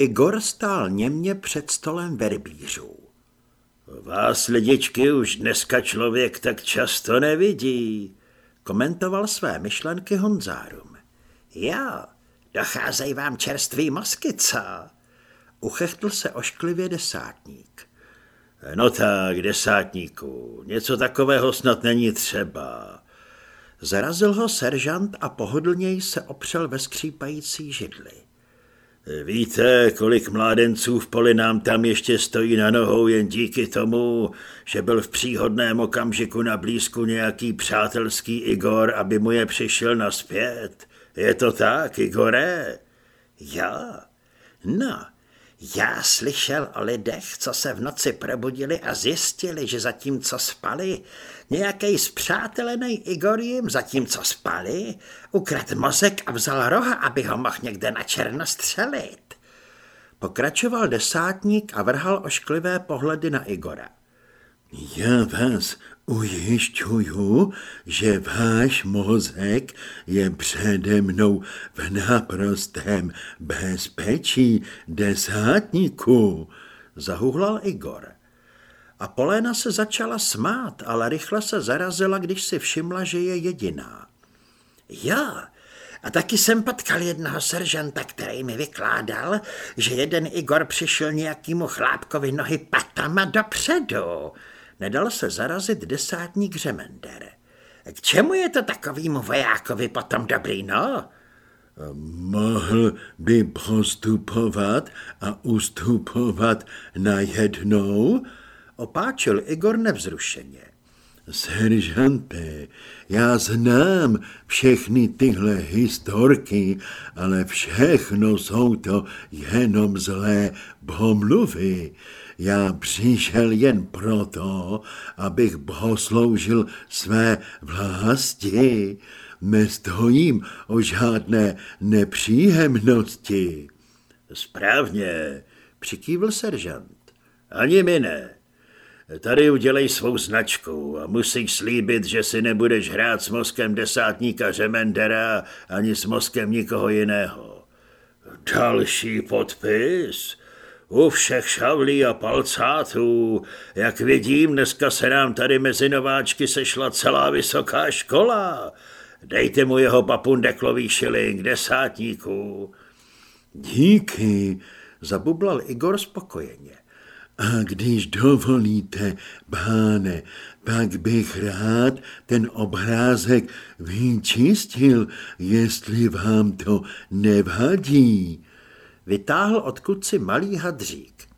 Igor stál němě před stolem verbířů. Vás lidičky už dneska člověk tak často nevidí, komentoval své myšlenky Honzárum. Jo, docházejí vám čerstvý mozky, co? Uchechtl se ošklivě desátník. No tak, desátníku, něco takového snad není třeba. Zarazil ho seržant a pohodlněji se opřel ve skřípající židli. Víte, kolik mládenců v poli nám tam ještě stojí na nohou jen díky tomu, že byl v příhodném okamžiku na blízku nějaký přátelský Igor, aby mu je přišel naspět. Je to tak, Igore? Jo. No, já slyšel o lidech, co se v noci probudili a zjistili, že zatímco spali, nějaký zpřátelený Igor jim, zatímco spali, ukrad mozek a vzal roha, aby ho mohl někde na černo střelit. Pokračoval desátník a vrhal ošklivé pohledy na Igora. Já vás ujišťuju, že váš mozek je přede mnou v naprostém bezpečí desátníku, zahuhlal Igor. A Poléna se začala smát, ale rychle se zarazila, když si všimla, že je jediná. Jo, a taky jsem potkal jednoho seržanta, který mi vykládal, že jeden Igor přišel nějakýmu chlápkovi nohy patama dopředu. Nedal se zarazit desátník Řemender. K čemu je to takovýmu vojákovi potom dobrý, no? Mohl by postupovat a ustupovat najednou? Opáčil Igor nevzrušeně. Seržante, já znám všechny tyhle historky, ale všechno jsou to jenom zlé pomluvy. Já přišel jen proto, abych bohosloužil své vlasti. Nestojím o žádné nepříjemnosti. Správně, přikývl seržant. Ani mi ne. Tady udělej svou značku a musíš slíbit, že si nebudeš hrát s mozkem desátníka Řemendera ani s mozkem nikoho jiného. Další podpis? U všech šavlí a palcátů. Jak vidím, dneska se nám tady mezi nováčky sešla celá vysoká škola. Dejte mu jeho papundeklový šiling, desátníků. Díky, zabublal Igor spokojeně. A když dovolíte, páne, pak bych rád ten obrázek vyčistil, jestli vám to nevadí. Vytáhl odkud si malý hadřík.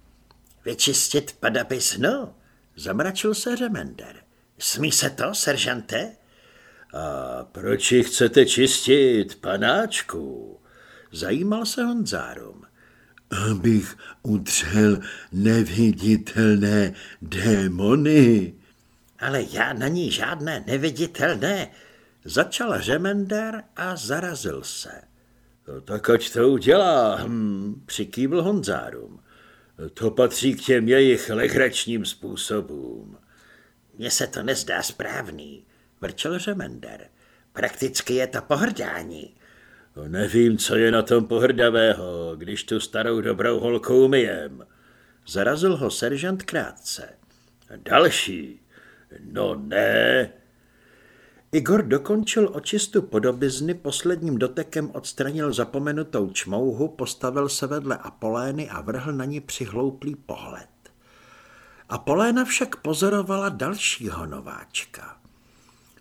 Vyčistit padabiznu? Zamračil se Remender. Smí se to, seržante? A proč ji chcete čistit, panáčku? Zajímal se Honzárum abych utřel neviditelné démony. Ale já na ní žádné neviditelné. Začal Řemender a zarazil se. No, tak ať to udělá, hm, přikývl Honzárum. To patří k těm jejich legračním způsobům. Mně se to nezdá správný, vrčel Řemender. Prakticky je to pohrdání. No nevím, co je na tom pohrdavého, když tu starou dobrou holku umyjem. Zarazil ho seržant krátce. Další. No ne. Igor dokončil očistu podobizny, posledním dotekem odstranil zapomenutou čmouhu, postavil se vedle Apolény a vrhl na ní přihlouplý pohled. Apoléna však pozorovala dalšího nováčka.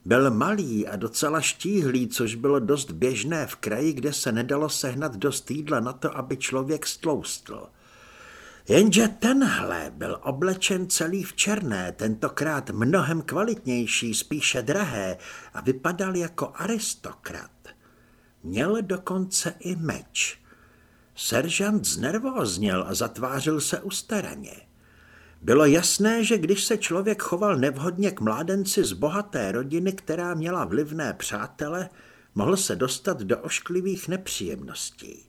Byl malý a docela štíhlý, což bylo dost běžné v kraji, kde se nedalo sehnat dost jídla na to, aby člověk stloustl. Jenže tenhle byl oblečen celý v černé, tentokrát mnohem kvalitnější, spíše drahé a vypadal jako aristokrat. Měl dokonce i meč. Seržant znervózněl a zatvářil se ustaraně. Bylo jasné, že když se člověk choval nevhodně k mládenci z bohaté rodiny, která měla vlivné přátele, mohl se dostat do ošklivých nepříjemností.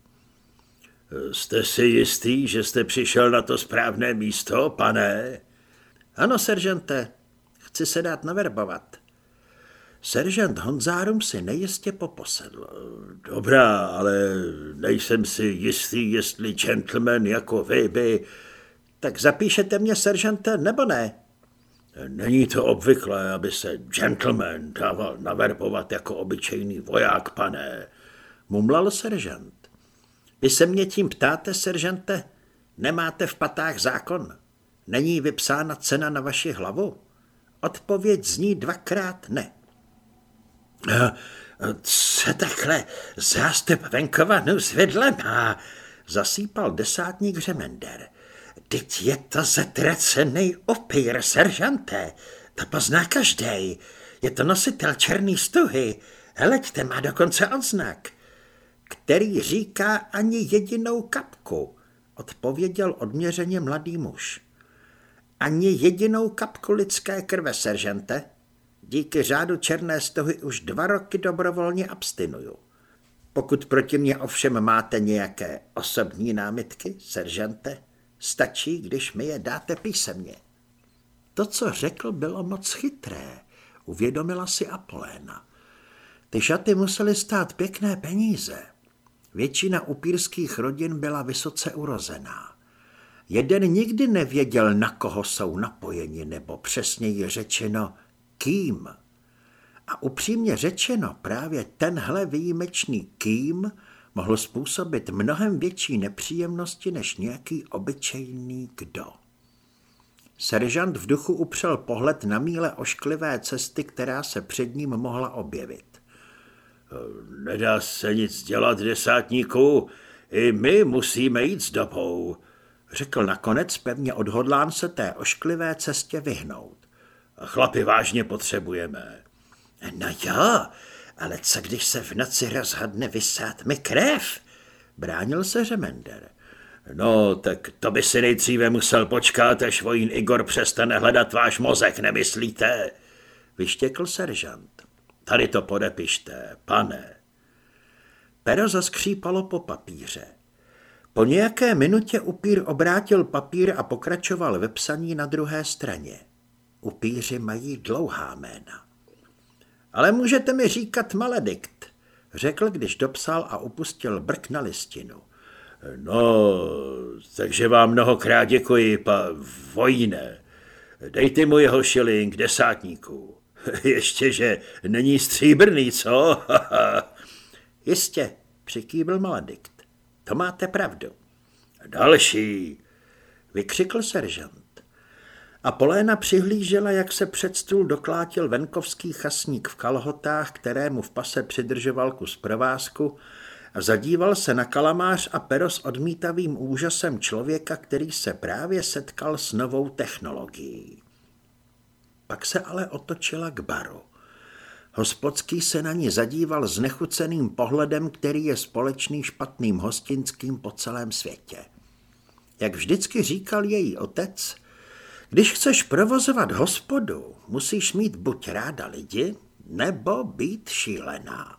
Jste si jistý, že jste přišel na to správné místo, pane? Ano, seržante, chci se dát naverbovat. Seržant Honzárum si nejistě poposedl. Dobrá, ale nejsem si jistý, jestli gentleman jako vy by... Tak zapíšete mě, seržante, nebo ne? Není to obvyklé, aby se gentleman dával naverbovat jako obyčejný voják, pane. Mumlal seržant. Vy se mě tím ptáte, seržante? Nemáte v patách zákon? Není vypsána cena na vaši hlavu? Odpověď zní dvakrát ne. A, co takhle zástup venkovanu s vidlem a zasýpal desátník Řemender. Teď je to zatracený opír, seržante. To pozná každý. Je to nositel černý stuhy. Hleďte, má dokonce odznak. Který říká ani jedinou kapku, odpověděl odměřeně mladý muž. Ani jedinou kapku lidské krve, seržante. Díky řádu černé stuhy už dva roky dobrovolně abstinuju. Pokud proti mě ovšem máte nějaké osobní námitky, seržante, Stačí, když mi je dáte písemně. To, co řekl, bylo moc chytré, uvědomila si Apoléna. Ty šaty musely stát pěkné peníze. Většina upírských rodin byla vysoce urozená. Jeden nikdy nevěděl, na koho jsou napojeni, nebo přesněji řečeno, kým. A upřímně řečeno, právě tenhle výjimečný kým mohl způsobit mnohem větší nepříjemnosti než nějaký obyčejný kdo. Seržant v duchu upřel pohled na míle ošklivé cesty, která se před ním mohla objevit. Nedá se nic dělat, desátníku, i my musíme jít s dobou, řekl nakonec pevně odhodlán se té ošklivé cestě vyhnout. Chlapi vážně potřebujeme. No jo, ale co když se v noci rozhodne vysát mi krev? Bránil se Řemender. No, tak to by si nejdříve musel počkat, až vojín Igor přestane hledat váš mozek, nemyslíte? Vyštěkl seržant. Tady to podepište, pane. Pero zaskřípalo po papíře. Po nějaké minutě upír obrátil papír a pokračoval ve psaní na druhé straně. Upíři mají dlouhá jména. Ale můžete mi říkat maledikt, řekl, když dopsal a upustil brk na listinu. No, takže vám mnohokrát děkuji, pa vojne. Dejte mu jeho šiling desátníků. Ještě, že není stříbrný, co? Jistě, přikývil maledikt. To máte pravdu. Další, vykřikl seržant. A Poléna přihlížela, jak se před stůl doklátil venkovský chasník v kalhotách, kterému v pase přidržoval kus provázku a zadíval se na kalamář a pero s odmítavým úžasem člověka, který se právě setkal s novou technologií. Pak se ale otočila k baru. Hospodský se na ní zadíval s nechuceným pohledem, který je společný špatným hostinským po celém světě. Jak vždycky říkal její otec, když chceš provozovat hospodu, musíš mít buď ráda lidi, nebo být šílená.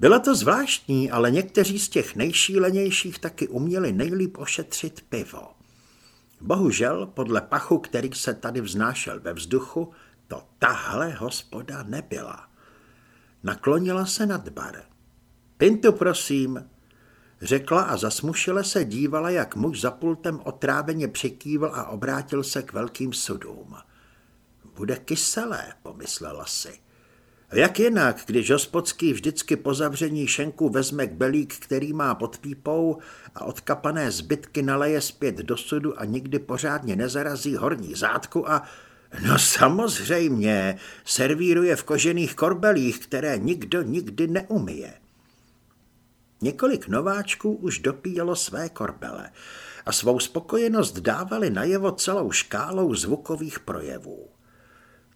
Bylo to zvláštní, ale někteří z těch nejšílenějších taky uměli nejlíp ošetřit pivo. Bohužel, podle pachu, který se tady vznášel ve vzduchu, to tahle hospoda nebyla. Naklonila se nad bar. Pintu, prosím, řekla a zasmušile se dívala, jak muž za pultem otráveně přikývl a obrátil se k velkým sudům. Bude kyselé, pomyslela si. Jak jinak, když hospodský vždycky po zavření šenku vezme belík, který má pod pípou a odkapané zbytky naleje zpět do sudu a nikdy pořádně nezarazí horní zátku a... No samozřejmě, servíruje v kožených korbelích, které nikdo nikdy neumije. Několik nováčků už dopíjelo své korbele a svou spokojenost dávali najevo celou škálou zvukových projevů.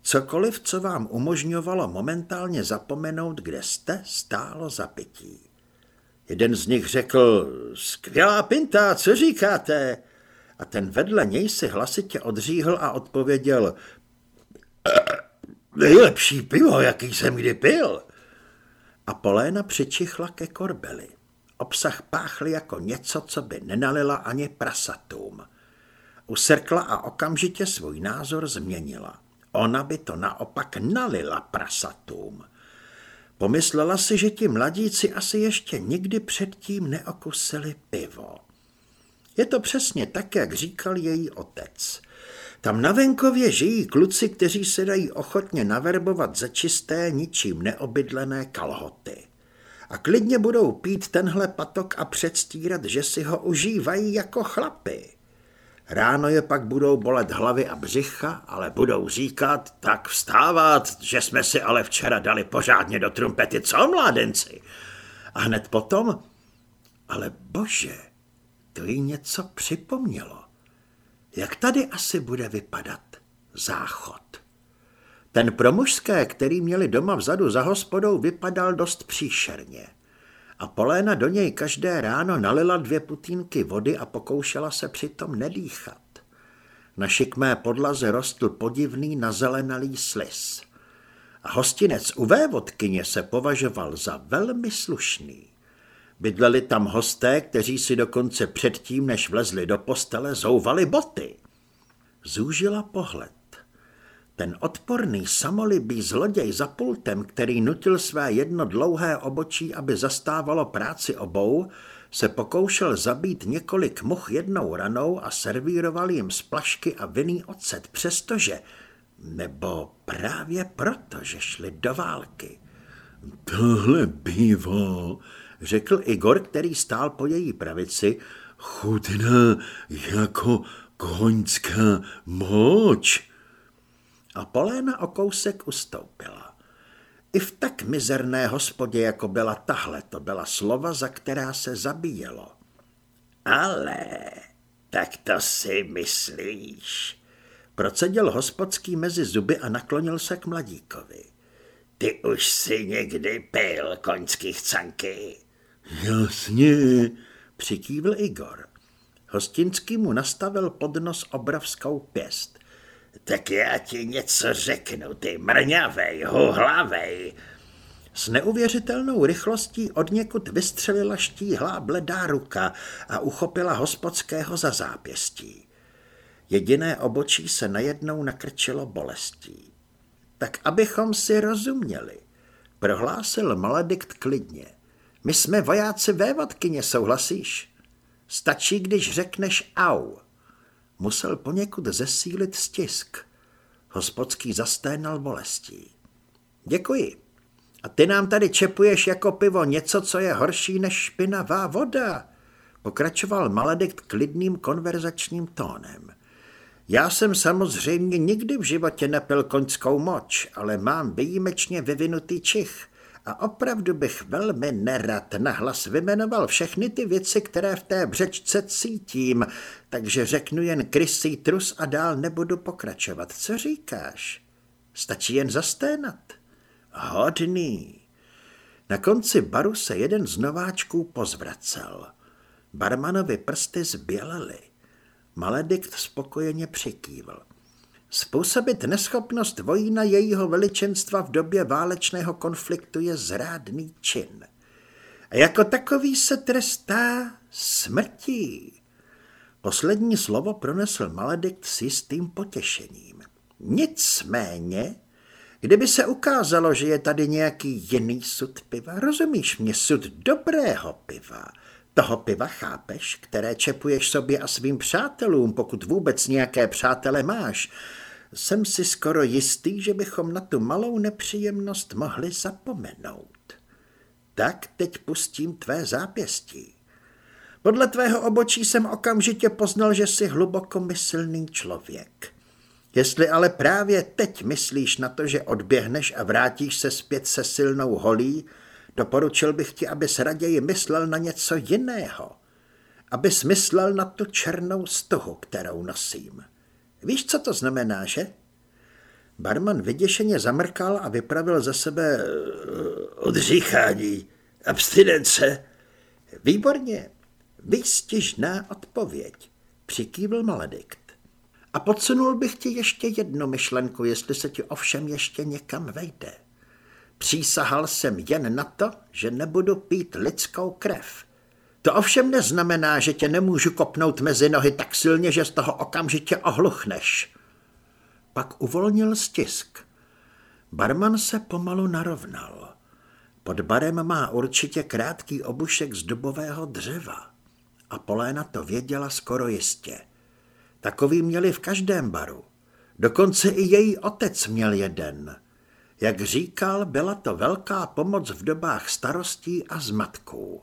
Cokoliv, co vám umožňovalo momentálně zapomenout, kde jste, stálo za pití. Jeden z nich řekl, skvělá pinta, co říkáte? A ten vedle něj si hlasitě odříhl a odpověděl, nejlepší pivo, jaký jsem kdy pil. A Poléna přičichla ke korbeli. Obsah páchl jako něco, co by nenalila ani prasatům. Userkla a okamžitě svůj názor změnila. Ona by to naopak nalila prasatům. Pomyslela si, že ti mladíci asi ještě nikdy předtím neokusili pivo. Je to přesně tak, jak říkal její otec. Tam na venkově žijí kluci, kteří se dají ochotně naverbovat za čisté, ničím neobydlené kalhoty. A klidně budou pít tenhle patok a předstírat, že si ho užívají jako chlapy. Ráno je pak budou bolet hlavy a břicha, ale budou říkat, tak vstávat, že jsme si ale včera dali pořádně do trumpety, co mládenci? A hned potom, ale bože, to jí něco připomnělo. Jak tady asi bude vypadat záchod? Ten pro mužské, který měli doma vzadu za hospodou, vypadal dost příšerně. A Poléna do něj každé ráno nalila dvě putínky vody a pokoušela se přitom nedýchat. Na šikmé podlaze rostl podivný nazelenalý slis. A hostinec u vévodkyně se považoval za velmi slušný. Bydleli tam hosté, kteří si dokonce předtím, než vlezli do postele, zouvali boty. Zúžila pohled. Ten odporný samolibý zloděj za pultem, který nutil své jedno dlouhé obočí, aby zastávalo práci obou, se pokoušel zabít několik much jednou ranou a servíroval jim z plašky a vinný ocet, přestože, nebo právě proto, že šli do války. Tohle pivo, řekl Igor, který stál po její pravici, chutná jako koňská moč. A Poléna o kousek ustoupila. I v tak mizerné hospodě, jako byla tahle, to byla slova, za která se zabíjelo. Ale, tak to si myslíš, procedil hospodský mezi zuby a naklonil se k mladíkovi. Ty už si někdy pil koňský chcanky. Jasně, přikývl Igor. Hostinský mu nastavil pod nos obrovskou pěst. Tak já ti něco řeknu, ty mrňavej, huhlavej. S neuvěřitelnou rychlostí od někud vystřelila štíhlá bledá ruka a uchopila hospodského za zápěstí. Jediné obočí se najednou nakrčilo bolestí. Tak abychom si rozuměli, prohlásil Maledikt klidně. My jsme vojáci vévodkyně, souhlasíš? Stačí, když řekneš au. Musel poněkud zesílit stisk. Hospodský zasténal bolestí. Děkuji. A ty nám tady čepuješ jako pivo něco, co je horší než špinavá voda, pokračoval Maledikt klidným konverzačním tónem. Já jsem samozřejmě nikdy v životě nepil koňskou moč, ale mám výjimečně vyvinutý čich a opravdu bych velmi nerad nahlas vymenoval všechny ty věci, které v té břečce cítím, takže řeknu jen krysý trus a dál nebudu pokračovat. Co říkáš? Stačí jen zasténat. Hodný. Na konci baru se jeden z nováčků pozvracel. Barmanovi prsty zbělely. Maledikt spokojeně přikývl. Způsobit neschopnost vojína jejího veličenstva v době válečného konfliktu je zrádný čin. A jako takový se trestá smrtí. Poslední slovo pronesl Maledikt s jistým potěšením. Nicméně, kdyby se ukázalo, že je tady nějaký jiný sud piva, rozumíš mě, sud dobrého piva, toho piva chápeš, které čepuješ sobě a svým přátelům, pokud vůbec nějaké přátele máš, jsem si skoro jistý, že bychom na tu malou nepříjemnost mohli zapomenout. Tak teď pustím tvé zápěstí. Podle tvého obočí jsem okamžitě poznal, že jsi hlubokomyslný člověk. Jestli ale právě teď myslíš na to, že odběhneš a vrátíš se zpět se silnou holí, doporučil bych ti, abys raději myslel na něco jiného. Abys myslel na tu černou stuhu, kterou nosím. Víš, co to znamená, že? Barman vyděšeně zamrkal a vypravil za sebe eh, odříchání, abstinence. Výborně, výstižná odpověď, přikývl Maledikt. A podsunul bych ti ještě jednu myšlenku, jestli se ti ovšem ještě někam vejde. Přísahal jsem jen na to, že nebudu pít lidskou krev. To ovšem neznamená, že tě nemůžu kopnout mezi nohy tak silně, že z toho okamžitě ohluchneš. pak uvolnil stisk. Barman se pomalu narovnal. Pod barem má určitě krátký obušek z dubového dřeva. A Poléna to věděla skoro jistě. Takový měli v každém baru. Dokonce i její otec měl jeden. Jak říkal, byla to velká pomoc v dobách starostí a zmatků.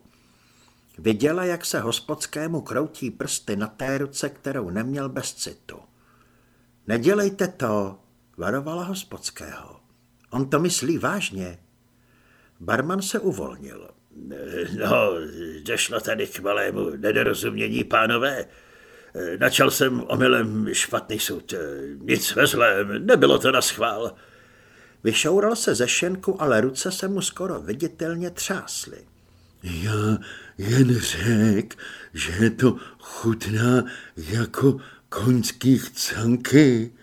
Viděla, jak se hospodskému kroutí prsty na té ruce, kterou neměl bez citu. Nedělejte to, varovala hospodského. On to myslí vážně. Barman se uvolnil. No, došlo tady k malému nedorozumění, pánové. Načal jsem omylem špatný soud. Nic ve zlém, nebylo to na schvál. Vyšoural se ze šenku, ale ruce se mu skoro viditelně třásly. Já jen řek, že to chutná jako koňských canky.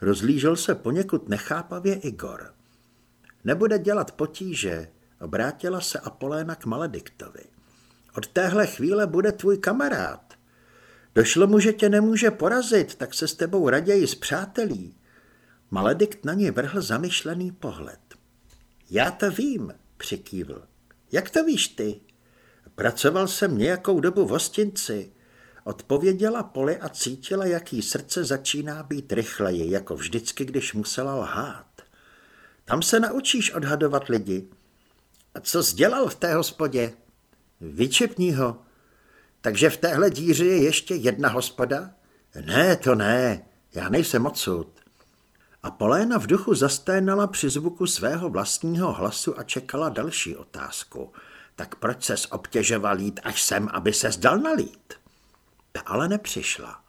Rozlížel se poněkud nechápavě Igor. Nebude dělat potíže, obrátila se Apoléna k Malediktovi. Od téhle chvíle bude tvůj kamarád. Došlo mu, že tě nemůže porazit, tak se s tebou raději zpřátelí. Maledikt na něj vrhl zamyšlený pohled. Já to vím, přikývl. Jak to víš ty? Pracoval jsem nějakou dobu v hostinci. Odpověděla Poli a cítila, jak jí srdce začíná být rychleji, jako vždycky, když musela lhát. Tam se naučíš odhadovat lidi. A co dělal v té hospodě? Vyčepní ho. Takže v téhle díře je ještě jedna hospoda? Ne, to ne, já nejsem odsud. A Poléna v duchu zasténala při zvuku svého vlastního hlasu a čekala další otázku. Tak proč ses obtěžoval jít až sem, aby se zdal nalít? Ta ale nepřišla.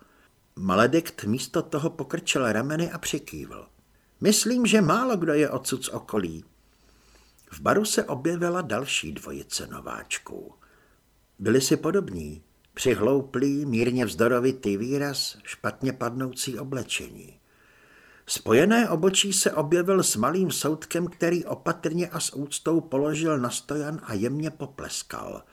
Maledikt místo toho pokrčil rameny a přikývl. Myslím, že málo kdo je odsud z okolí. V baru se objevila další dvojice nováčků. Byli si podobní. Přihlouplý, mírně vzdorovitý výraz, špatně padnoucí oblečení. Spojené obočí se objevil s malým soudkem, který opatrně a s úctou položil na stojan a jemně popleskal.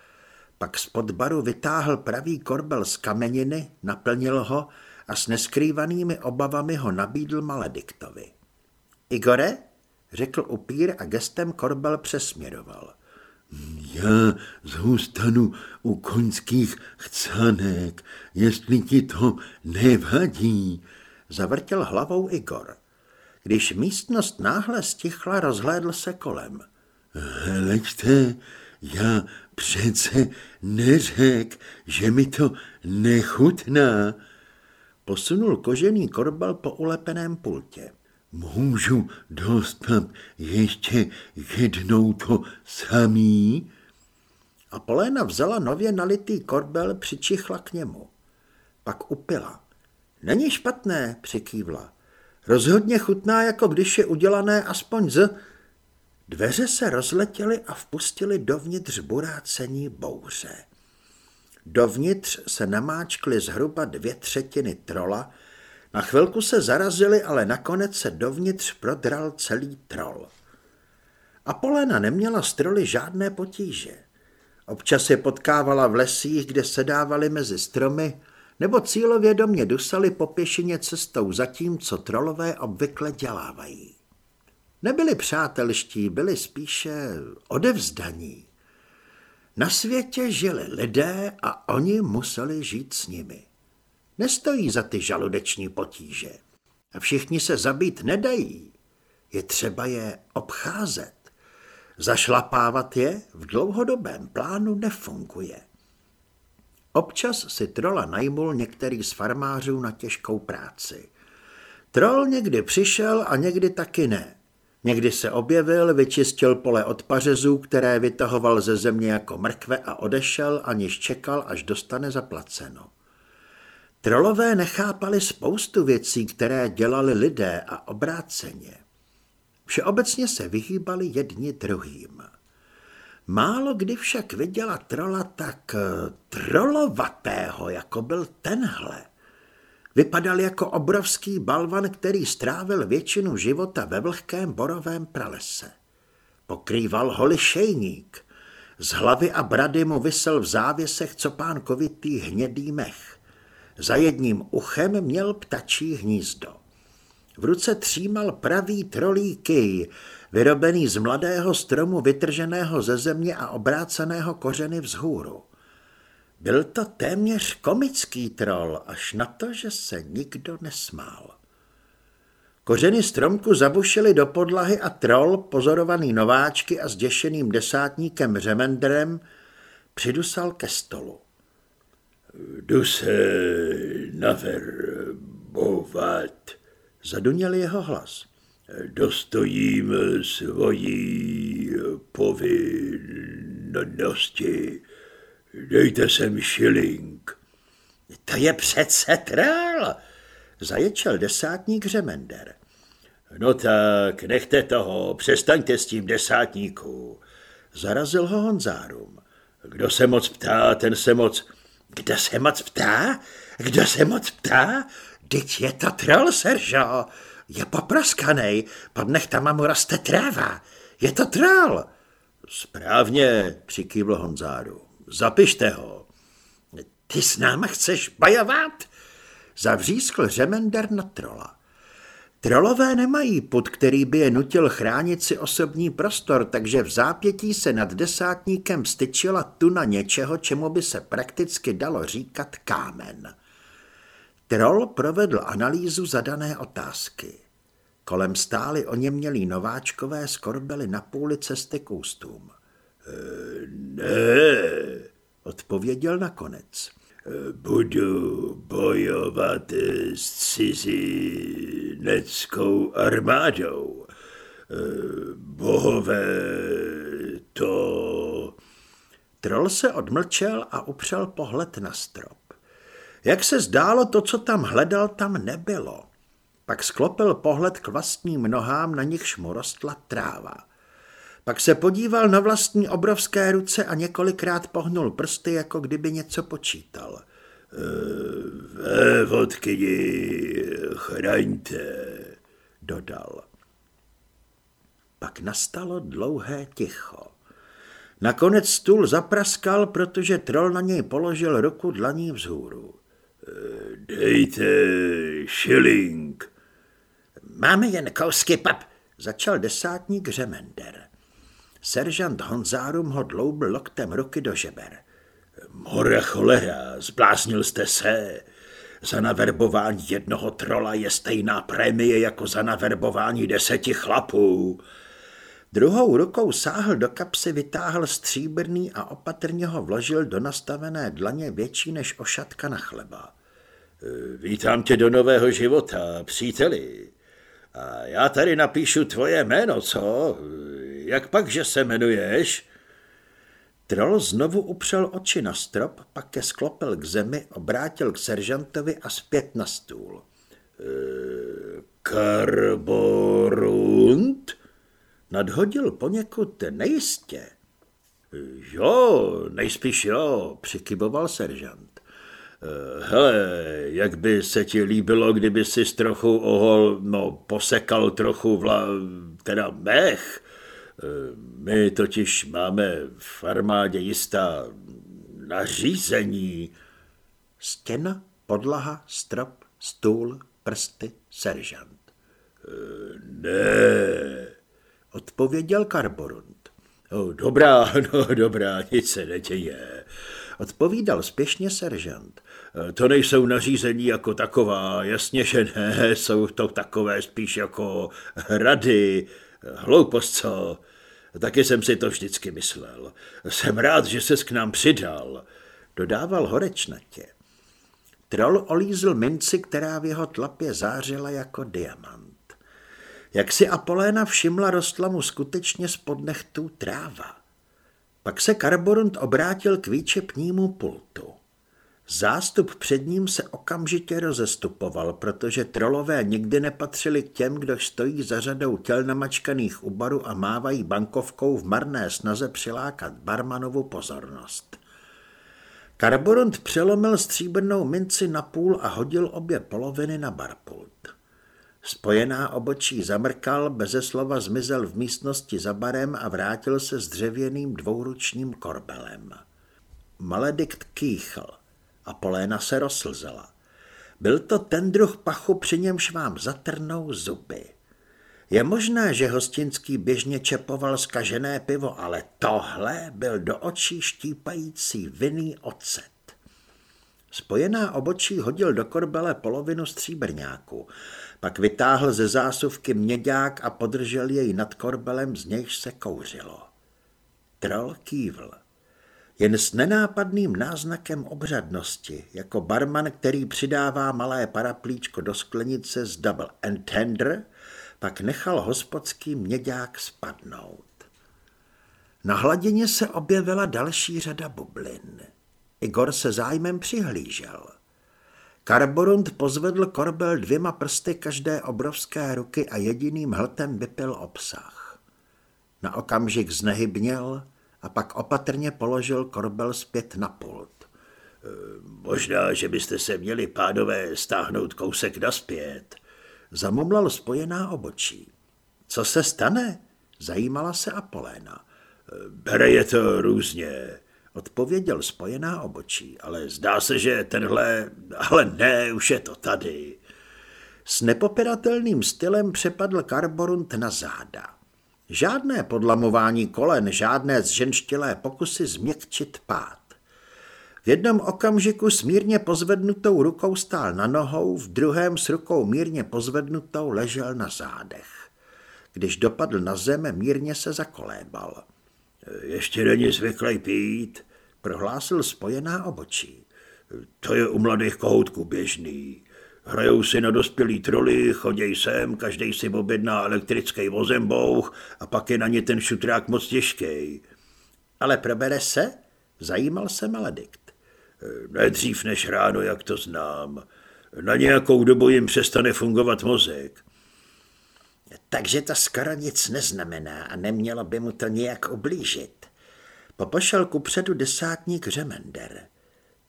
Pak spod baru vytáhl pravý korbel z kameniny, naplnil ho a s neskrývanými obavami ho nabídl Malediktovi. Igore, řekl upír a gestem korbel přesměroval. Já zůstanu u koňských chcanek, jestli ti to nevadí, zavrtěl hlavou Igor. Když místnost náhle stichla, rozhlédl se kolem. Hleďte, já přece neřek, že mi to nechutná. Posunul kožený korbel po ulepeném pultě. Můžu dostat ještě jednou to samý? A Poléna vzala nově nalitý korbel, přičichla k němu. Pak upila. Není špatné, přikývla. Rozhodně chutná, jako když je udělané aspoň z... Dveře se rozletěly a vpustili dovnitř burácení bouře. Dovnitř se namáčkly zhruba dvě třetiny trola, na chvilku se zarazili, ale nakonec se dovnitř prodral celý trol. Apolena neměla s troly žádné potíže. Občas je potkávala v lesích, kde sedávali mezi stromy, nebo cílovědomě dusali po pěšině cestou za tím, co trolové obvykle dělávají. Nebyli přátelští, byli spíše odevzdaní. Na světě žili lidé a oni museli žít s nimi. Nestojí za ty žaludeční potíže. A všichni se zabít nedají. Je třeba je obcházet. Zašlapávat je v dlouhodobém plánu nefunguje. Občas si trola najmul některý z farmářů na těžkou práci. Trol někdy přišel a někdy taky ne. Někdy se objevil, vyčistil pole od pařezů, které vytahoval ze země jako mrkve a odešel, aniž čekal, až dostane zaplaceno. Trolové nechápali spoustu věcí, které dělali lidé a obráceně. Všeobecně se vyhýbali jedni druhým. Málo kdy však viděla trola tak eh, trolovatého, jako byl tenhle. Vypadal jako obrovský balvan, který strávil většinu života ve vlhkém borovém pralese. Pokrýval ho lišejník. Z hlavy a brady mu vysel v závěsech copánkovitý hnědý mech. Za jedním uchem měl ptačí hnízdo. V ruce třímal pravý trolí kij, vyrobený z mladého stromu vytrženého ze země a obráceného kořeny vzhůru. Byl to téměř komický troll, až na to, že se nikdo nesmál. Kořeny stromku zabušily do podlahy a troll, pozorovaný nováčky a zděšeným desátníkem Řemendrem, přidusal ke stolu. Jdu se naverbovat, zaduněl jeho hlas. Dostojím svojí povinnosti. Dejte sem šiling. To je přece troll, Zaječel desátník Řemender. No tak, nechte toho, přestaňte s tím desátníku. Zarazil ho Honzárum. Kdo se moc ptá, ten se moc... Kdo se moc ptá? Kdo se moc ptá? Teď je to troll, Seržo. Je popraskanej, pod nechtama mu roste tráva. Je to troll. Správně, přikývl Honzáru. Zapište ho. Ty s náma chceš bojovat? Zavřískl řemender na trola. Trolové nemají pod který by je nutil chránit si osobní prostor, takže v zápětí se nad desátníkem styčila tuna něčeho, čemu by se prakticky dalo říkat kámen. Troll provedl analýzu zadané otázky. Kolem stály o něm měli nováčkové skorbely na půli cesty k ústům. E, ne, odpověděl nakonec. Budu bojovat s cizineckou armádou. Bohové to... Troll se odmlčel a upřel pohled na strop. Jak se zdálo, to, co tam hledal, tam nebylo. Pak sklopil pohled k vlastním nohám, na nichž mu rostla tráva. Pak se podíval na vlastní obrovské ruce a několikrát pohnul prsty, jako kdyby něco počítal. Ve vodkyni chraňte, dodal. Pak nastalo dlouhé ticho. Nakonec stůl zapraskal, protože troll na něj položil ruku dlaní vzhůru. Dejte šiling. Máme jen kousky pap, začal desátník Řemender. Seržant Honzárum ho dloubl loktem ruky do žeber. More cholera, zbláznil jste se. Za naverbování jednoho trola je stejná prémie jako za naverbování deseti chlapů. Druhou rukou sáhl do kapsy, vytáhl stříbrný a opatrně ho vložil do nastavené dlaně větší než ošatka na chleba. Vítám tě do nového života, příteli. A já tady napíšu tvoje jméno, co? Jak pak, že se jmenuješ? Troll znovu upřel oči na strop, pak ke sklopil k zemi, obrátil k seržantovi a zpět na stůl. E, karborunt? Nadhodil poněkud nejistě. Jo, nejspíš jo, přikyboval seržant. Hele, jak by se ti líbilo, kdyby si trochu ohol, no, posekal trochu vla, teda mech, my totiž máme v armádě jistá nařízení. Stěna, podlaha, strop, stůl, prsty, seržant. Ne, odpověděl Karborund. No, dobrá, no dobrá, nic se neděje, odpovídal spěšně seržant. To nejsou nařízení jako taková, jasně, že ne, jsou to takové spíš jako rady, Hloupost, co? Taky jsem si to vždycky myslel. Jsem rád, že ses k nám přidal, dodával horečnatě. Troll olízl minci, která v jeho tlapě zářila jako diamant. Jak si Apoléna všimla, rostla mu skutečně spod nechtů tráva. Pak se Karborund obrátil k výčepnímu pultu. Zástup před ním se okamžitě rozestupoval, protože trolové nikdy nepatřili k těm, kdo stojí za řadou těl namačkaných u baru a mávají bankovkou v marné snaze přilákat barmanovu pozornost. Karborund přelomil stříbrnou minci na půl a hodil obě poloviny na barpult. Spojená obočí zamrkal, beze slova zmizel v místnosti za barem a vrátil se s dřevěným dvouručním korbelem. Maledikt kýchl. Apoléna se rozslzela. Byl to ten druh pachu, při němž vám zatrnou zuby. Je možné, že hostinský běžně čepoval zkažené pivo, ale tohle byl do očí štípající vinný ocet. Spojená obočí hodil do korbele polovinu stříbrňáku, pak vytáhl ze zásuvky měďák a podržel jej nad korbelem, z nějž se kouřilo. Troll kývl. Jen s nenápadným náznakem obřadnosti, jako barman, který přidává malé paraplíčko do sklenice z double entender, pak nechal hospodský měďák spadnout. Na hladině se objevila další řada bublin. Igor se zájmem přihlížel. Karborund pozvedl korbel dvěma prsty každé obrovské ruky a jediným hltem vypil obsah. Na okamžik znehybněl a pak opatrně položil korbel zpět na pult. E, možná, že byste se měli, pánové, stáhnout kousek naspět. Zamumlal spojená obočí. Co se stane? Zajímala se Apoléna. E, bere je to různě odpověděl spojená obočí. Ale zdá se, že tenhle, ale ne, už je to tady. S nepopiratelným stylem přepadl Karborund na záda. Žádné podlamování kolen, žádné zženštilé pokusy změkčit pád. V jednom okamžiku s mírně pozvednutou rukou stál na nohou, v druhém s rukou mírně pozvednutou ležel na zádech. Když dopadl na zem, mírně se zakolébal. Ještě není zvyklý pít, prohlásil spojená obočí. To je u mladých kohoutků běžný. Hrajou si na dospělý troly, choděj sem, každý si objedná elektrický vozembouch a pak je na ně ten šutrák moc těžký. Ale probere se? Zajímal se Maledikt. Nedřív než ráno, jak to znám. Na nějakou dobu jim přestane fungovat mozek. Takže to skoro nic neznamená a nemělo by mu to nějak ublížit. Popošel ku předu desátník Řemender.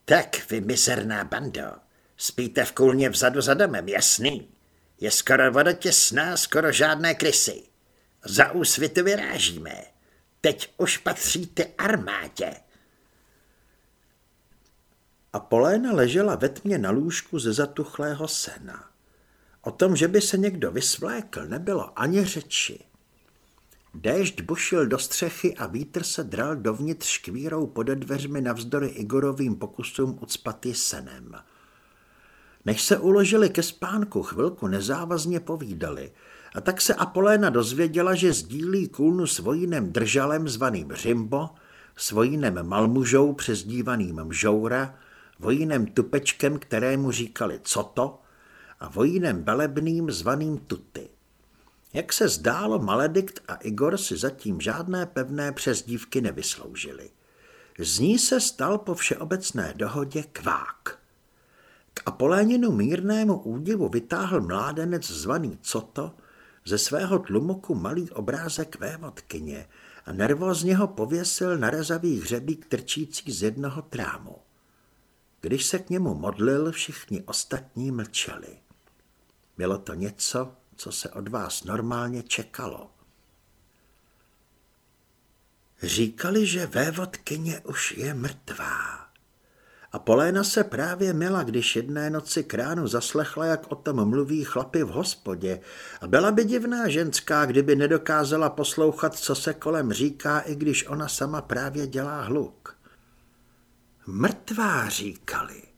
Tak, vy mizerná bando, spíte v kůlně vzadu za domem, jasný? Je skoro voda těsná, skoro žádné krysy. Za úsvitu vyrážíme. Teď už patříte armádě. A Poléna ležela ve tmě na lůžku ze zatuchlého sena. O tom, že by se někdo vysvlékl, nebylo ani řeči. Déšť bušil do střechy a vítr se dral dovnitř škvírou pode dveřmi navzdory Igorovým pokusům ucpat senem. Než se uložili ke spánku, chvilku nezávazně povídali a tak se Apoléna dozvěděla, že sdílí kůlnu s vojínem držalem zvaným Řimbo, s vojínem Malmužou přezdívaným Mžoura, vojínem Tupečkem, kterému říkali Coto, a vojínem belebným zvaným Tuty. Jak se zdálo, Maledikt a Igor si zatím žádné pevné přezdívky nevysloužili. Z ní se stal po všeobecné dohodě kvák. K Apoléninu mírnému údivu vytáhl mládenec zvaný Coto ze svého tlumoku malý obrázek vévodkyně a nervózně ho pověsil na rezavý hřebík trčící z jednoho trámu. Když se k němu modlil, všichni ostatní mlčeli. Bylo to něco, co se od vás normálně čekalo. Říkali, že vévodkyně už je mrtvá. A Poléna se právě měla, když jedné noci kránu zaslechla, jak o tom mluví chlapi v hospodě. A byla by divná ženská, kdyby nedokázala poslouchat, co se kolem říká, i když ona sama právě dělá hluk. Mrtvá říkali.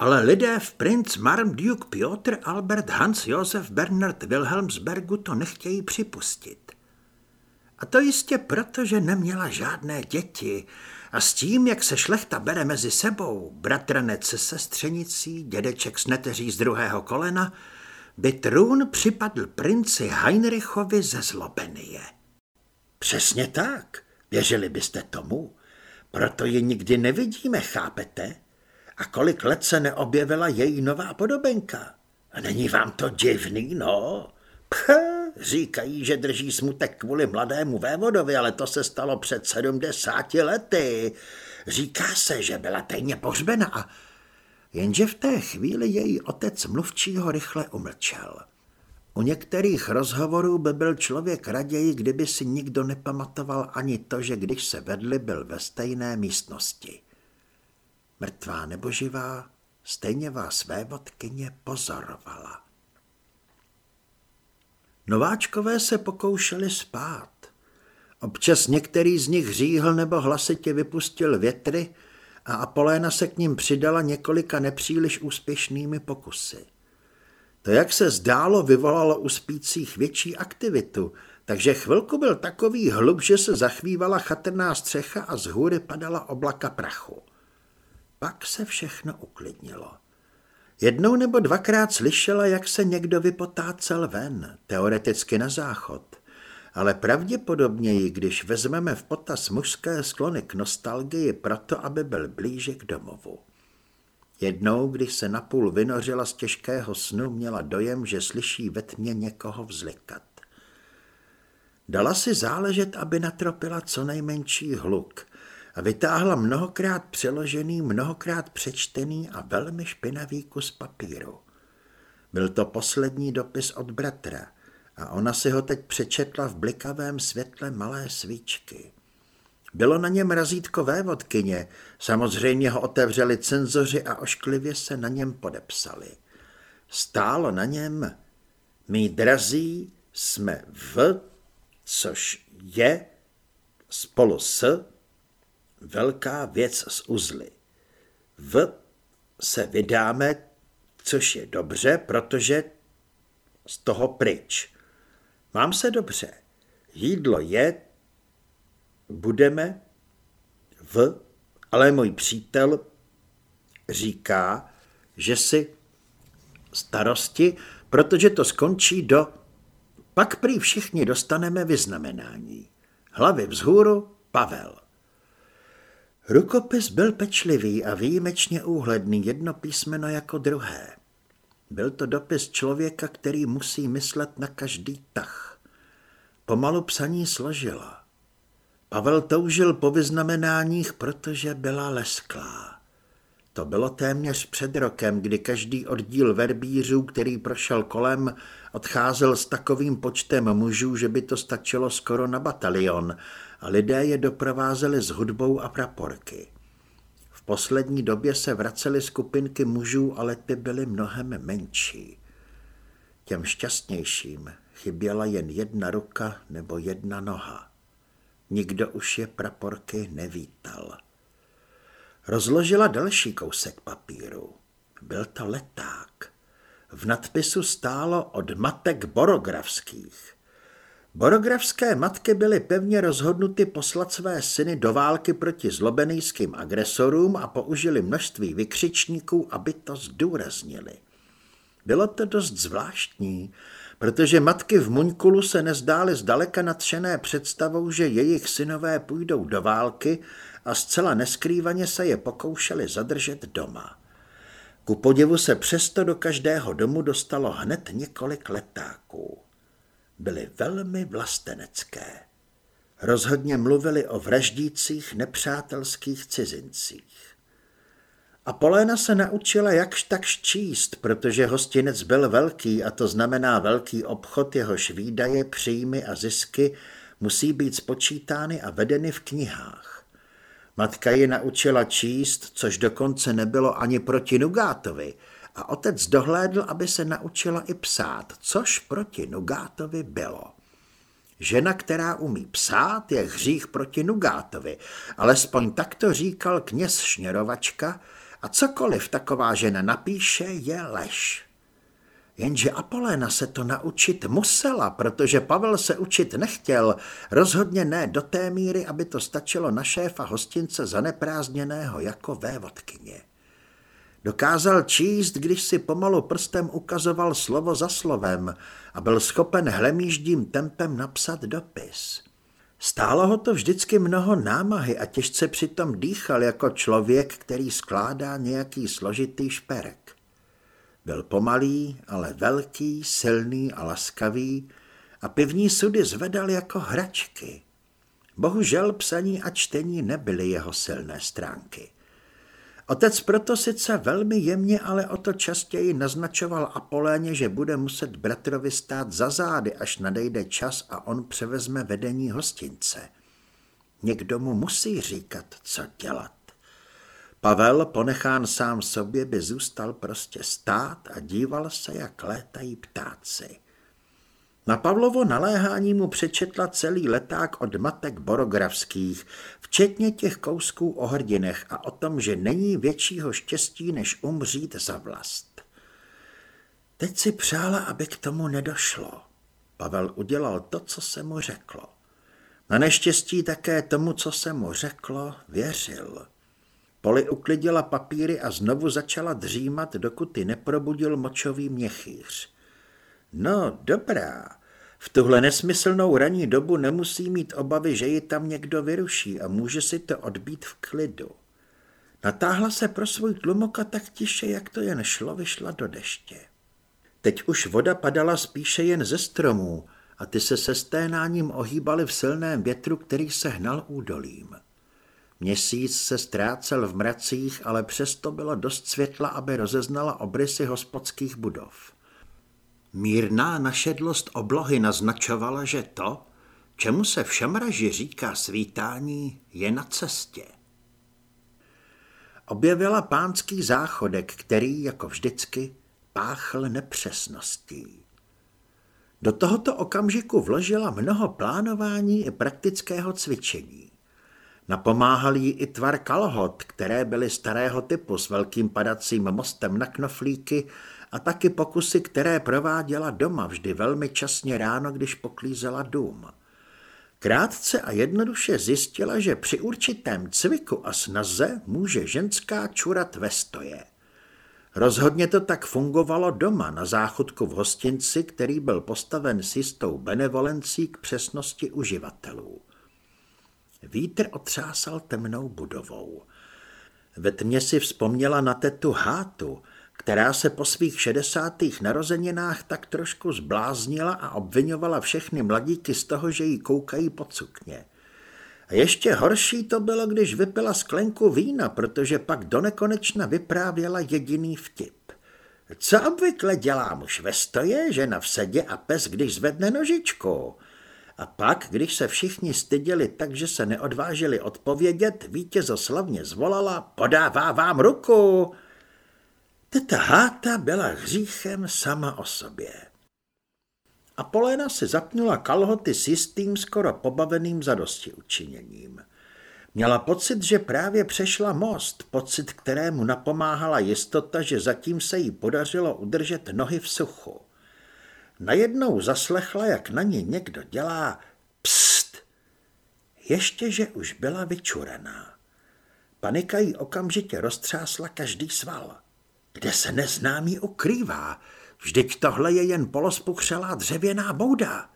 Ale lidé v Prince Marmaduke Piotr Albert Hans Josef Bernard Wilhelmsbergu to nechtějí připustit. A to jistě proto, že neměla žádné děti a s tím, jak se šlechta bere mezi sebou, bratranec se sestřenicí, dědeček s neteří z druhého kolena, by trůn připadl princi Heinrichovi ze Zlobenie. Přesně tak, věřili byste tomu, proto ji nikdy nevidíme, chápete? A kolik let se neobjevila její nová podobenka. A není vám to divný, no? Pch, říkají, že drží smutek kvůli mladému vévodovi, ale to se stalo před sedmdesáti lety. Říká se, že byla tajně pohřbena a... Jenže v té chvíli její otec mluvčího rychle umlčel. U některých rozhovorů by byl člověk raději, kdyby si nikdo nepamatoval ani to, že když se vedli, byl ve stejné místnosti. Mrtvá nebo živá, Stejně vás vévodkyně pozorovala. Nováčkové se pokoušeli spát. Občas některý z nich říhl nebo hlasitě vypustil větry a Apoléna se k ním přidala několika nepříliš úspěšnými pokusy. To, jak se zdálo, vyvolalo u spících větší aktivitu, takže chvilku byl takový hlub, že se zachvívala chatrná střecha a z hůry padala oblaka prachu. Pak se všechno uklidnilo. Jednou nebo dvakrát slyšela, jak se někdo vypotácel ven, teoreticky na záchod. Ale pravděpodobněji, když vezmeme v potaz mužské sklony k nostalgii proto, aby byl blíže k domovu. Jednou, když se napůl vynořila z těžkého snu, měla dojem, že slyší ve tmě někoho vzlikat. Dala si záležet, aby natropila co nejmenší hluk a vytáhla mnohokrát přeložený, mnohokrát přečtený a velmi špinavý kus papíru. Byl to poslední dopis od bratra a ona si ho teď přečetla v blikavém světle malé svíčky. Bylo na něm razítko vévodkyně, samozřejmě ho otevřeli cenzoři a ošklivě se na něm podepsali. Stálo na něm, mý drazí, jsme v, což je, spolu s, velká věc z uzly. V se vydáme, což je dobře, protože z toho pryč. Mám se dobře. Jídlo je, budeme v, ale můj přítel říká, že si starosti, protože to skončí do... Pak prý všichni dostaneme vyznamenání. Hlavy vzhůru, Pavel. Rukopis byl pečlivý a výjimečně úhledný, jedno písmeno jako druhé. Byl to dopis člověka, který musí myslet na každý tah. Pomalu psaní složila. Pavel toužil po vyznamenáních, protože byla lesklá. To bylo téměř před rokem, kdy každý oddíl verbířů, který prošel kolem, odcházel s takovým počtem mužů, že by to stačilo skoro na batalion a lidé je doprovázeli s hudbou a praporky. V poslední době se vracely skupinky mužů, ale ty byly mnohem menší. Těm šťastnějším chyběla jen jedna ruka nebo jedna noha. Nikdo už je praporky nevítal. Rozložila další kousek papíru. Byl to leták. V nadpisu stálo od matek borografských. Borografské matky byly pevně rozhodnuty poslat své syny do války proti zlobenejským agresorům a použili množství vykřičníků, aby to zdůraznili. Bylo to dost zvláštní, protože matky v Muňkulu se nezdály zdaleka nadšené představou, že jejich synové půjdou do války a zcela neskrývaně se je pokoušeli zadržet doma. Ku podivu se přesto do každého domu dostalo hned několik letáků. Byly velmi vlastenecké. Rozhodně mluvili o vraždících nepřátelských cizincích. A Poléna se naučila jakž tak číst, protože hostinec byl velký a to znamená velký obchod, jehož výdaje, příjmy a zisky musí být spočítány a vedeny v knihách. Matka ji naučila číst, což dokonce nebylo ani proti Nugátovi, a otec dohlédl, aby se naučila i psát, což proti Nugátovi bylo. Žena, která umí psát, je hřích proti Nugátovi, alespoň tak to říkal kněz Šněrovačka, a cokoliv taková žena napíše, je lež. Jenže Apoléna se to naučit musela, protože Pavel se učit nechtěl, rozhodně ne do té míry, aby to stačilo na šéfa hostince zaneprázdněného jako vévodkyně. Dokázal číst, když si pomalu prstem ukazoval slovo za slovem a byl schopen hlemíždím tempem napsat dopis. Stálo ho to vždycky mnoho námahy a těžce přitom dýchal jako člověk, který skládá nějaký složitý šperek. Byl pomalý, ale velký, silný a laskavý a pivní sudy zvedal jako hračky. Bohužel psaní a čtení nebyly jeho silné stránky. Otec proto sice velmi jemně, ale o to častěji naznačoval Apoléně, že bude muset bratrovi stát za zády, až nadejde čas a on převezme vedení hostince. Někdo mu musí říkat, co dělat. Pavel, ponechán sám sobě, by zůstal prostě stát a díval se, jak létají ptáci. Na Pavlovo naléhání mu přečetla celý leták od matek borogravských, včetně těch kousků o hrdinech a o tom, že není většího štěstí, než umřít za vlast. Teď si přála, aby k tomu nedošlo. Pavel udělal to, co se mu řeklo. Na neštěstí také tomu, co se mu řeklo, věřil. Poli uklidila papíry a znovu začala dřímat, dokud ty neprobudil močový měchýř. No, dobrá. V tuhle nesmyslnou ranní dobu nemusí mít obavy, že ji tam někdo vyruší a může si to odbít v klidu. Natáhla se pro svůj tlumok a tak tiše, jak to jen šlo, vyšla do deště. Teď už voda padala spíše jen ze stromů a ty se se sténáním ohýbaly v silném větru, který se hnal údolím. Měsíc se ztrácel v mracích, ale přesto bylo dost světla, aby rozeznala obrysy hospodských budov. Mírná našedlost oblohy naznačovala, že to, čemu se v šamraži říká svítání, je na cestě. Objevila pánský záchodek, který, jako vždycky, páchl nepřesností. Do tohoto okamžiku vložila mnoho plánování i praktického cvičení. Napomáhal jí i tvar kalhot, které byly starého typu s velkým padacím mostem na knoflíky a taky pokusy, které prováděla doma vždy velmi časně ráno, když poklízela dům. Krátce a jednoduše zjistila, že při určitém cviku a snaze může ženská čurat ve stoje. Rozhodně to tak fungovalo doma na záchodku v hostinci, který byl postaven s jistou benevolencí k přesnosti uživatelů. Vítr otřásal temnou budovou. Ve tmě si vzpomněla na tetu Hátu, která se po svých šedesátých narozeninách tak trošku zbláznila a obvinovala všechny mladíky z toho, že jí koukají pod sukně. A ještě horší to bylo, když vypila sklenku vína, protože pak donekonečna vyprávěla jediný vtip. Co obvykle dělá muž ve stoje, žena v sedě a pes, když zvedne nožičku? A pak, když se všichni styděli tak, že se neodvážili odpovědět, vítězo slavně zvolala, podává vám ruku. Teta Háta byla hříchem sama o sobě. A Polena si zapnula kalhoty s jistým, skoro pobaveným zadosti učiněním. Měla pocit, že právě přešla most, pocit, kterému napomáhala jistota, že zatím se jí podařilo udržet nohy v suchu. Najednou zaslechla, jak na ní někdo dělá pst. Ještě, že už byla vyčurená. Panika jí okamžitě roztřásla každý sval. Kde se neznámý ukrývá? Vždyť tohle je jen polospuchřelá dřevěná bouda.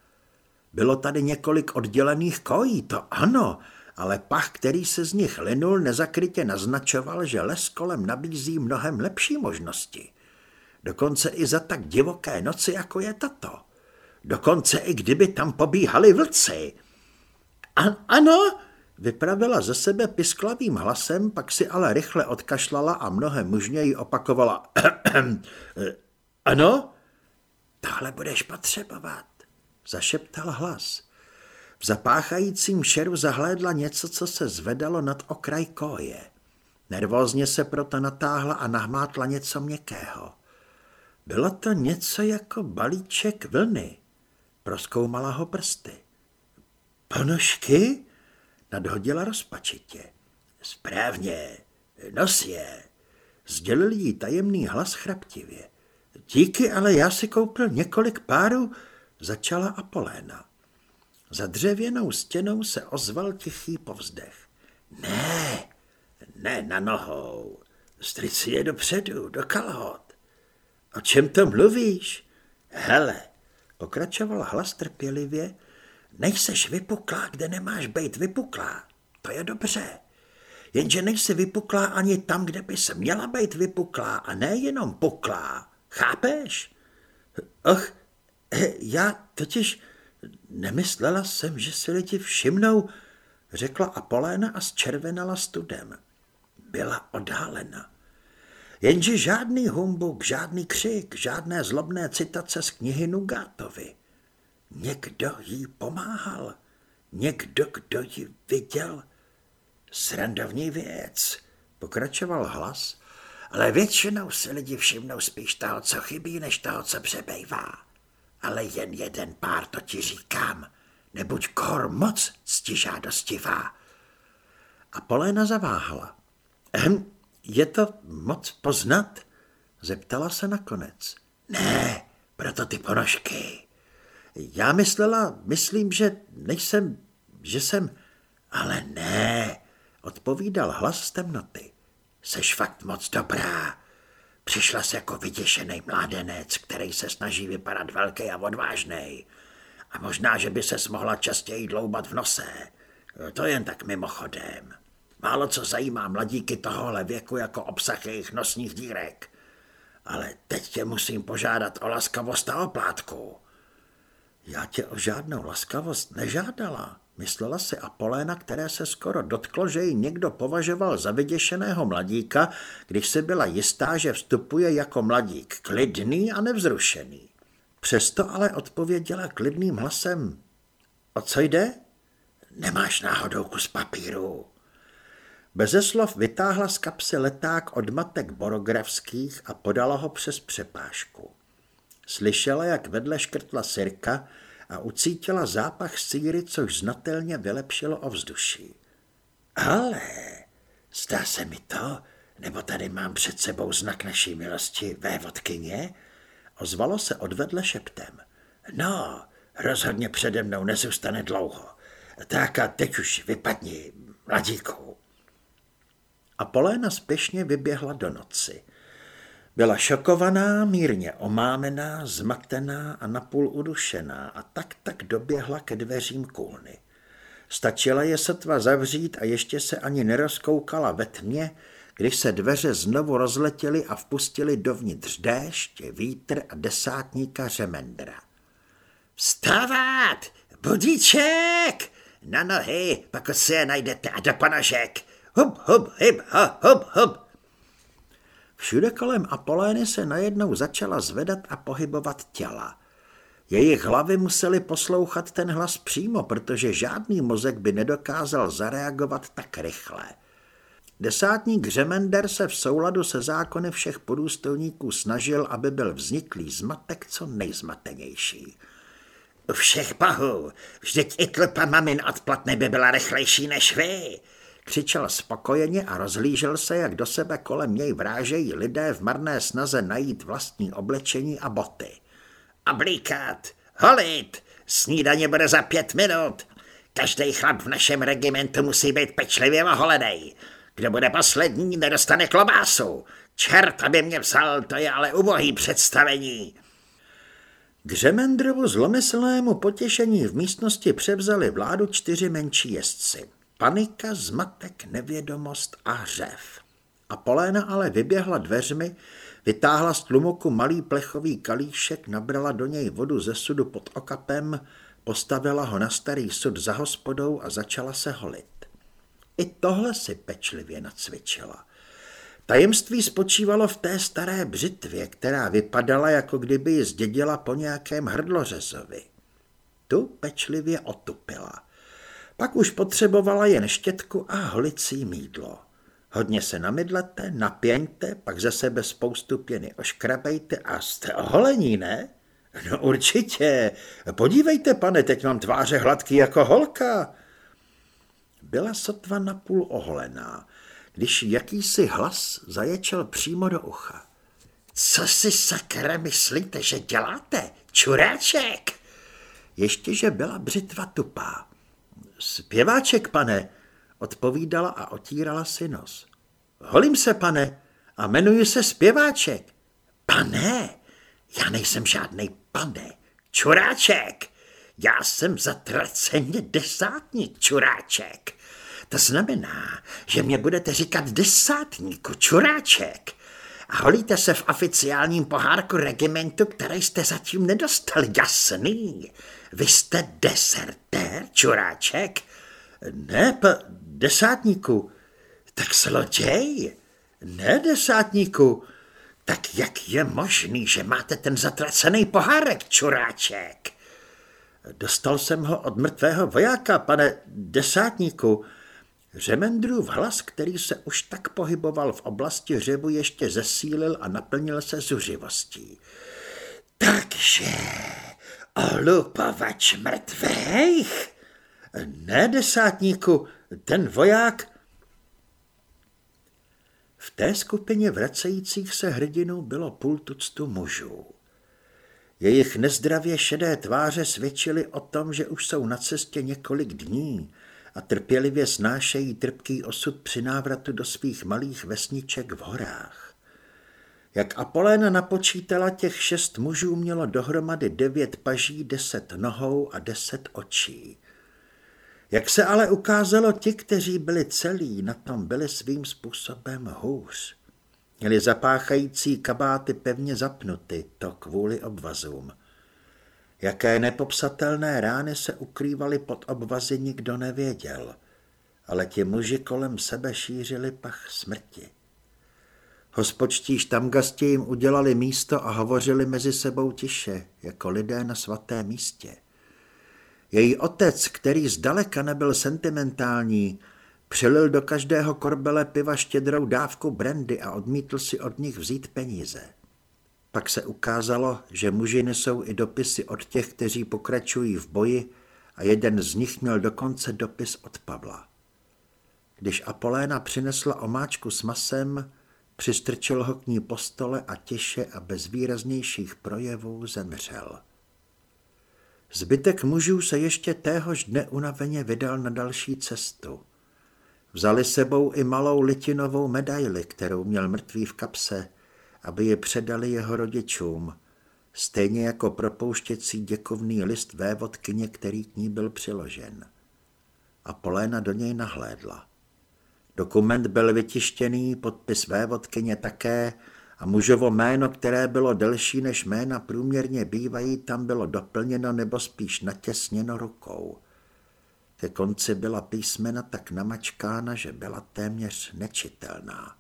Bylo tady několik oddělených kojí, to ano, ale pach, který se z nich linul, nezakrytě naznačoval, že les kolem nabízí mnohem lepší možnosti. Dokonce i za tak divoké noci, jako je tato. Dokonce i kdyby tam pobíhali vlci. A, ano, vypravila ze sebe pisklavým hlasem, pak si ale rychle odkašlala a mnohem mužněji opakovala. ano? Tohle budeš potřebovat, zašeptal hlas. V zapáchajícím šeru zahlédla něco, co se zvedalo nad okraj koje. Nervózně se proto natáhla a nahmátla něco měkkého. Bylo to něco jako balíček vlny. Proskoumala ho prsty. Ponožky? Nadhodila rozpačitě. Správně, nos je. Sdělil jí tajemný hlas chraptivě. Díky, ale já si koupil několik párů, začala Apoléna. Za dřevěnou stěnou se ozval tichý povzdech. Ne, ne na nohou. Strici je dopředu, do kalhot. O čem to mluvíš? Hele, pokračoval hlas trpělivě, nejseš vypuklá, kde nemáš být vypuklá. To je dobře. Jenže nejsi vypuklá ani tam, kde by se měla být vypuklá a ne jenom puklá. Chápeš? Och, já totiž nemyslela jsem, že si lidi všimnou, řekla Apoléna a zčervenala studem. Byla odhalena. Jenže žádný humbuk, žádný křik, žádné zlobné citace z knihy Nugátovi. Někdo jí pomáhal, někdo, kdo ji viděl. Srandovní věc, Pokračoval hlas, ale většinou si lidi všimnou spíš toho, co chybí, než toho, co přebejvá. Ale jen jeden pár to ti říkám, nebuď kor moc ctižádostivá. A Poléna zaváhala. Ehm, je to moc poznat? Zeptala se nakonec. Ne, proto ty ponožky. Já myslela, myslím, že nejsem, že jsem, ale ne, odpovídal hlas z temnoty. Seš fakt moc dobrá. Přišla se jako vyděšený mládenec, který se snaží vypadat velký a odvážný. A možná, že by se mohla častěji dloubat v nose. To jen tak mimochodem. Málo co zajímá mladíky tohohle věku jako obsah jejich nosních dírek. Ale teď tě musím požádat o laskavost a oplátku. Já tě o žádnou laskavost nežádala, myslela si Apoléna, které se skoro dotklo, že ji někdo považoval za vyděšeného mladíka, když se byla jistá, že vstupuje jako mladík klidný a nevzrušený. Přesto ale odpověděla klidným hlasem. O co jde? Nemáš náhodou kus papíru. Beze slov vytáhla z kapsy leták od matek borografských a podala ho přes přepážku. Slyšela, jak vedle škrtla sirka a ucítila zápach síry, což znatelně vylepšilo ovzduší. Ale zdá se mi to, nebo tady mám před sebou znak naší milosti vévodkyně? Ozvalo se odvedle šeptem. No, rozhodně přede mnou nezůstane dlouho. Tak a teď už vypadni, mladíku. A Poléna spěšně vyběhla do noci. Byla šokovaná, mírně omámená, zmatená a napůl udušená a tak tak doběhla ke dveřím kůlny. Stačila je sotva zavřít a ještě se ani nerozkoukala ve tmě, když se dveře znovu rozletěly a vpustili dovnitř déšť, vítr a desátníka řemendra. Vstávat! Budíček! Na nohy, pokud si je najdete a do ponožek! Hub, hub, hib, ha, hub, hub! Všude kolem Apolény se najednou začala zvedat a pohybovat těla. Jejich hlavy museli poslouchat ten hlas přímo, protože žádný mozek by nedokázal zareagovat tak rychle. Desátník Řemender se v souladu se zákony všech podůstojníků snažil, aby byl vzniklý zmatek co nejzmatenější. Všech pahů, vždyť i tlupa mamin odplatny by byla rychlejší než vy, Křičel spokojeně a rozhlížel se, jak do sebe kolem něj vrážejí lidé v marné snaze najít vlastní oblečení a boty. Oblíkat, holit, snídaně bude za pět minut. Každý chlap v našem regimentu musí být pečlivě oholený. Kdo bude poslední, nedostane klobásu. Čert, aby mě vzal, to je ale ubohý představení. K Řemendrovu zlomyslnému potěšení v místnosti převzali vládu čtyři menší jezdci. Panika, zmatek, nevědomost a řev. A Poléna ale vyběhla dveřmi, vytáhla z tlumoku malý plechový kalíšek, nabrala do něj vodu ze sudu pod okapem, postavila ho na starý sud za hospodou a začala se holit. I tohle si pečlivě nacvičila. Tajemství spočívalo v té staré břitvě, která vypadala, jako kdyby ji zdědila po nějakém hrdlořezovi. Tu pečlivě otupila. Pak už potřebovala jen štětku a holicí mídlo. Hodně se namydlete, napěňte, pak ze sebe spoustu pěny oškrabejte a jste oholení, ne? No určitě. Podívejte, pane, teď mám tváře hladký jako holka. Byla sotva napůl oholená, když jakýsi hlas zaječel přímo do ucha. Co si sakra myslíte, že děláte, čuráček? Ještě, byla břitva tupá. Zpěváček, pane, odpovídala a otírala si nos. Holím se, pane, a jmenuji se zpěváček. Pane, já nejsem žádný pane, čuráček. Já jsem zatraceně desátník, čuráček. To znamená, že mě budete říkat desátníku, čuráček. A holíte se v oficiálním pohárku regimentu, který jste zatím nedostali, jasný. Vy jste desertér, čuráček? Ne, pa, desátníku. Tak zloděj? Ne, desátníku. Tak jak je možný, že máte ten zatracený pohárek, čuráček? Dostal jsem ho od mrtvého vojáka, pane desátníku. Řemendrův hlas, který se už tak pohyboval v oblasti řebu, ještě zesílil a naplnil se zuřivostí. Takže olupovač mrtvých? Ne, desátníku, ten voják... V té skupině vracejících se hrdinů bylo půl tuctu mužů. Jejich nezdravě šedé tváře svědčily o tom, že už jsou na cestě několik dní a trpělivě snášejí trpký osud při návratu do svých malých vesniček v horách. Jak Apoléna napočítala, těch šest mužů mělo dohromady devět paží, deset nohou a deset očí. Jak se ale ukázalo, ti, kteří byli celí, na tom byli svým způsobem hůř. Měli zapáchající kabáty pevně zapnuty, to kvůli obvazům. Jaké nepopsatelné rány se ukrývaly pod obvazy, nikdo nevěděl, ale ti muži kolem sebe šířili pach smrti. Hospočtí štamgasti jim udělali místo a hovořili mezi sebou tiše, jako lidé na svatém místě. Její otec, který zdaleka nebyl sentimentální, přelil do každého korbele piva štědrou dávku brandy a odmítl si od nich vzít peníze. Pak se ukázalo, že muži nesou i dopisy od těch, kteří pokračují v boji a jeden z nich měl dokonce dopis od Pavla. Když Apoléna přinesla omáčku s masem, přistrčil ho k ní po stole a tiše a bez výraznějších projevů zemřel. Zbytek mužů se ještě téhož dne unaveně vydal na další cestu. Vzali sebou i malou litinovou medaili, kterou měl mrtvý v kapse, aby je předali jeho rodičům, stejně jako propouštěcí děkovný list vévodkyně, který k ní byl přiložen. A Poléna do něj nahlédla. Dokument byl vytištěný, podpis vévodkyně také a mužovo jméno, které bylo delší než jména průměrně bývají, tam bylo doplněno nebo spíš natěsněno rukou. Ke konci byla písmena tak namačkána, že byla téměř nečitelná.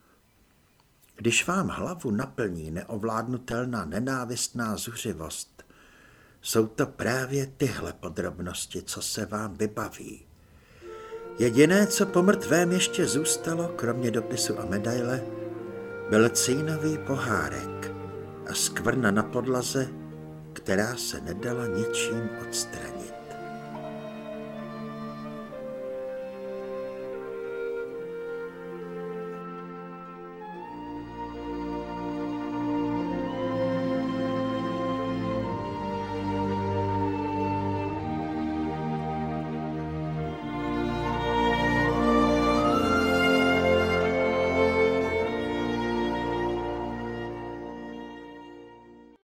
Když vám hlavu naplní neovládnutelná nenávistná zuřivost, jsou to právě tyhle podrobnosti, co se vám vybaví. Jediné, co po mrtvém ještě zůstalo, kromě dopisu a medaile, byl cínový pohárek a skvrna na podlaze, která se nedala ničím odstranit.